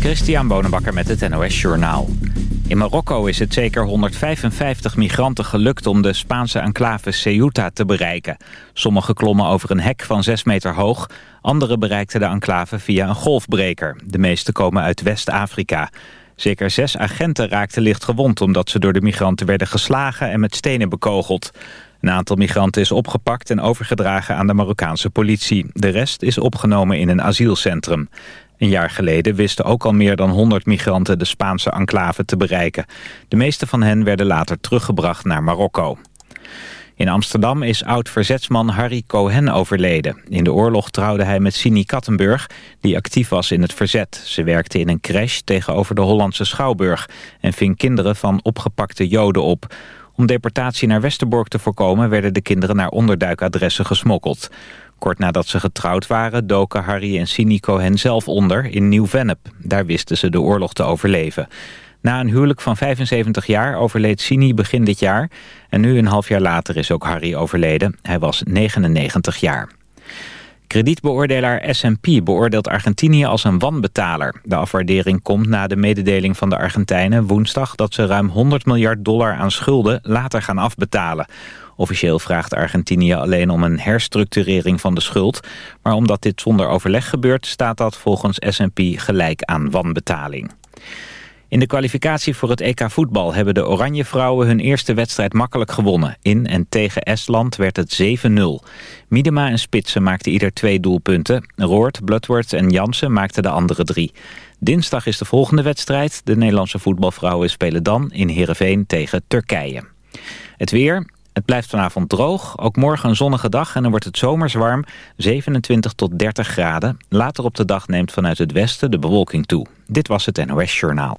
Christian Bonenbakker met het NOS Journaal. In Marokko is het zeker 155 migranten gelukt om de Spaanse enclave Ceuta te bereiken. Sommigen klommen over een hek van 6 meter hoog. Anderen bereikten de enclave via een golfbreker. De meeste komen uit West-Afrika. Zeker zes agenten raakten licht gewond omdat ze door de migranten werden geslagen en met stenen bekogeld. Een aantal migranten is opgepakt en overgedragen aan de Marokkaanse politie. De rest is opgenomen in een asielcentrum. Een jaar geleden wisten ook al meer dan 100 migranten de Spaanse enclave te bereiken. De meeste van hen werden later teruggebracht naar Marokko. In Amsterdam is oud-verzetsman Harry Cohen overleden. In de oorlog trouwde hij met Sini Kattenburg, die actief was in het verzet. Ze werkte in een crash tegenover de Hollandse Schouwburg... en ving kinderen van opgepakte joden op. Om deportatie naar Westerbork te voorkomen... werden de kinderen naar onderduikadressen gesmokkeld. Kort nadat ze getrouwd waren doken Harry en Sini Cohen zelf onder in Nieuw-Vennep. Daar wisten ze de oorlog te overleven. Na een huwelijk van 75 jaar overleed Sini begin dit jaar. En nu een half jaar later is ook Harry overleden. Hij was 99 jaar. Kredietbeoordelaar S&P beoordeelt Argentinië als een wanbetaler. De afwaardering komt na de mededeling van de Argentijnen woensdag... dat ze ruim 100 miljard dollar aan schulden later gaan afbetalen. Officieel vraagt Argentinië alleen om een herstructurering van de schuld. Maar omdat dit zonder overleg gebeurt... staat dat volgens S&P gelijk aan wanbetaling. In de kwalificatie voor het EK voetbal hebben de Oranje Vrouwen hun eerste wedstrijd makkelijk gewonnen. In en tegen Estland werd het 7-0. Miedema en Spitsen maakten ieder twee doelpunten. Roord, Bloodworth en Jansen maakten de andere drie. Dinsdag is de volgende wedstrijd. De Nederlandse voetbalvrouwen spelen dan in Heerenveen tegen Turkije. Het weer, het blijft vanavond droog, ook morgen een zonnige dag en dan wordt het zomers warm, 27 tot 30 graden. Later op de dag neemt vanuit het westen de bewolking toe. Dit was het NOS Journaal.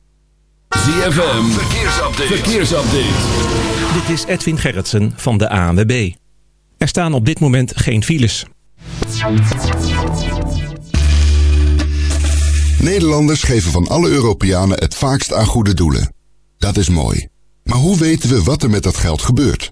ZFM, verkeersupdate. verkeersupdate. Dit is Edwin Gerritsen van de ANWB. Er staan op dit moment geen files. Nederlanders geven van alle Europeanen het vaakst aan goede doelen. Dat is mooi. Maar hoe weten we wat er met dat geld gebeurt?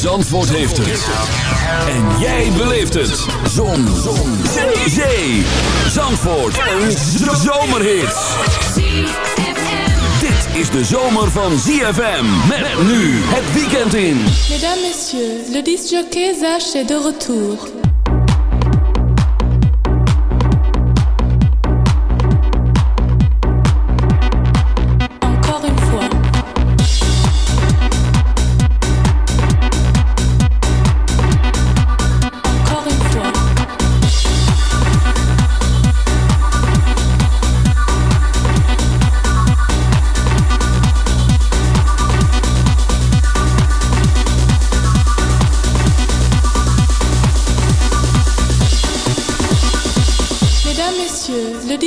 Zandvoort heeft het. En jij beleeft het. Zon. Zon. Zee. Zee. Zandvoort. Een zomerhit. Dit is de zomer van ZFM. Met nu het weekend in. Mesdames, messieurs, le disc jockey Zach est de retour.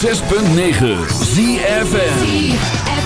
106.9 ZFM.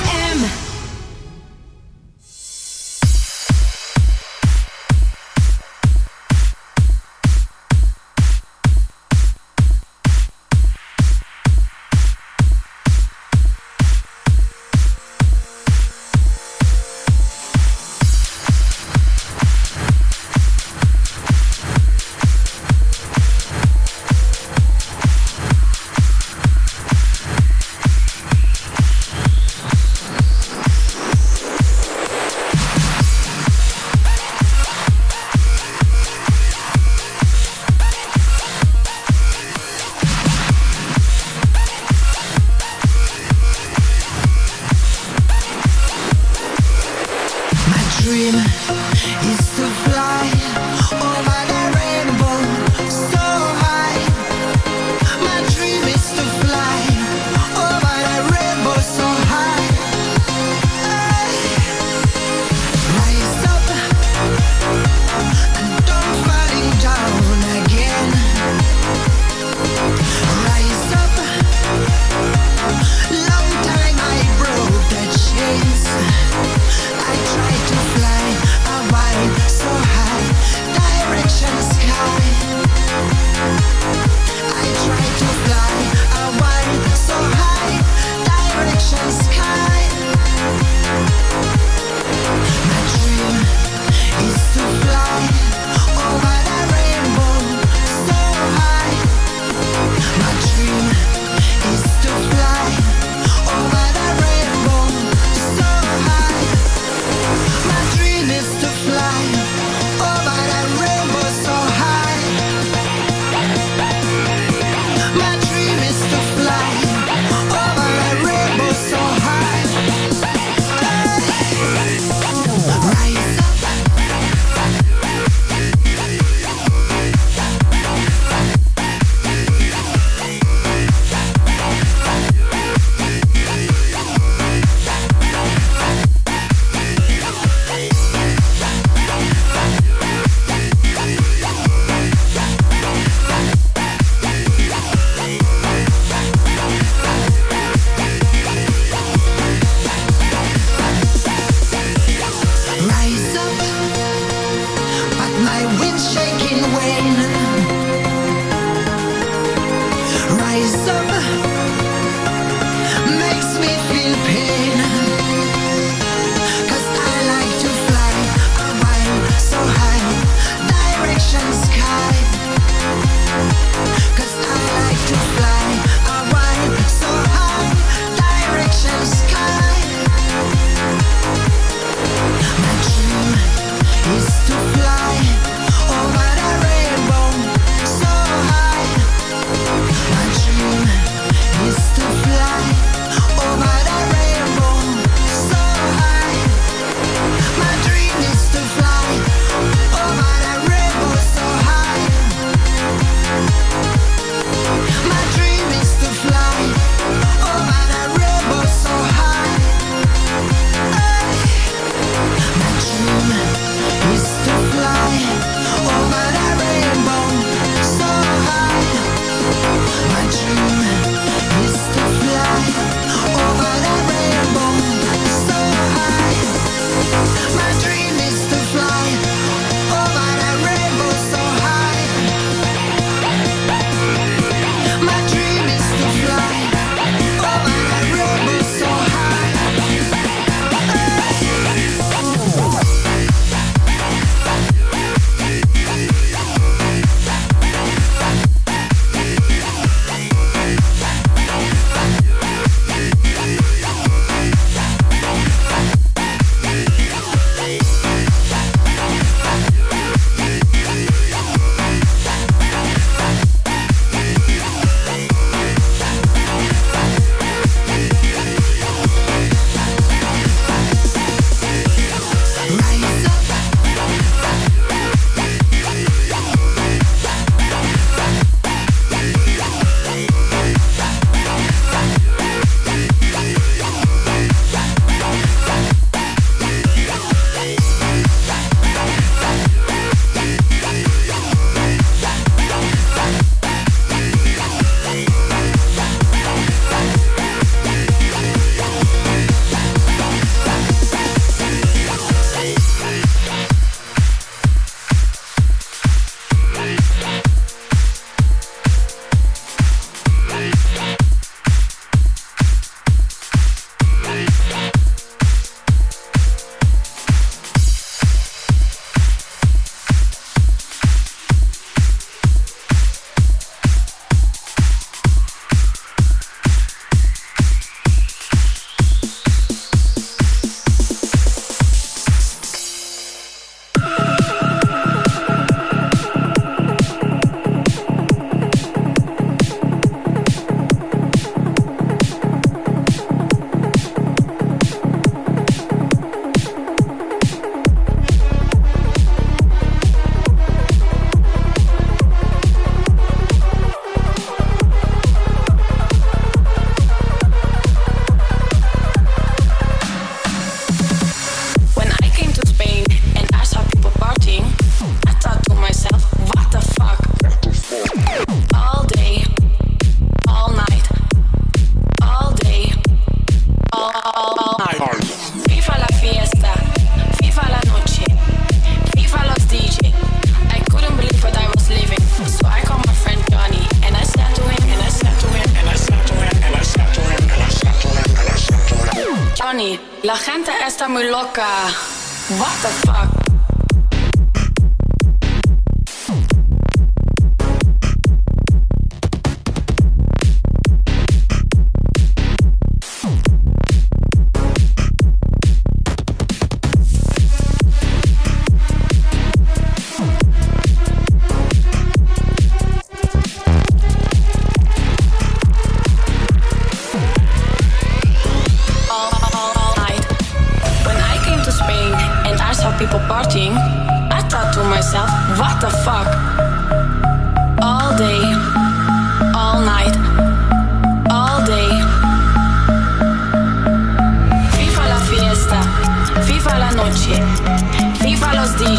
loca.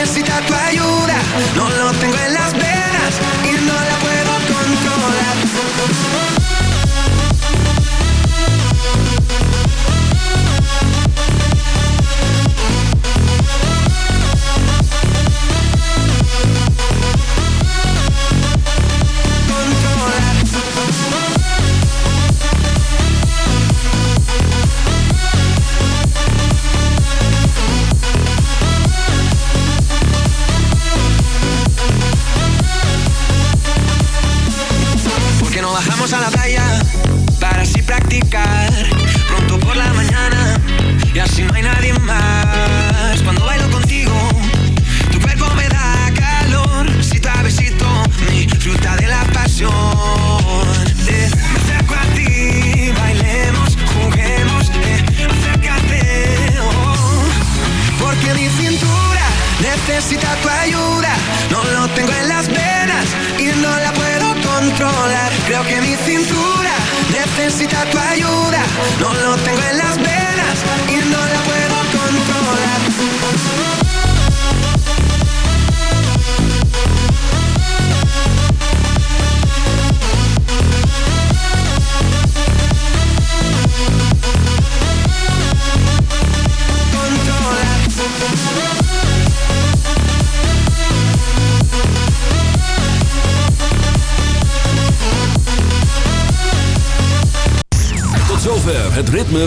necesita tu ayuda. No lo tengo en las venas y no la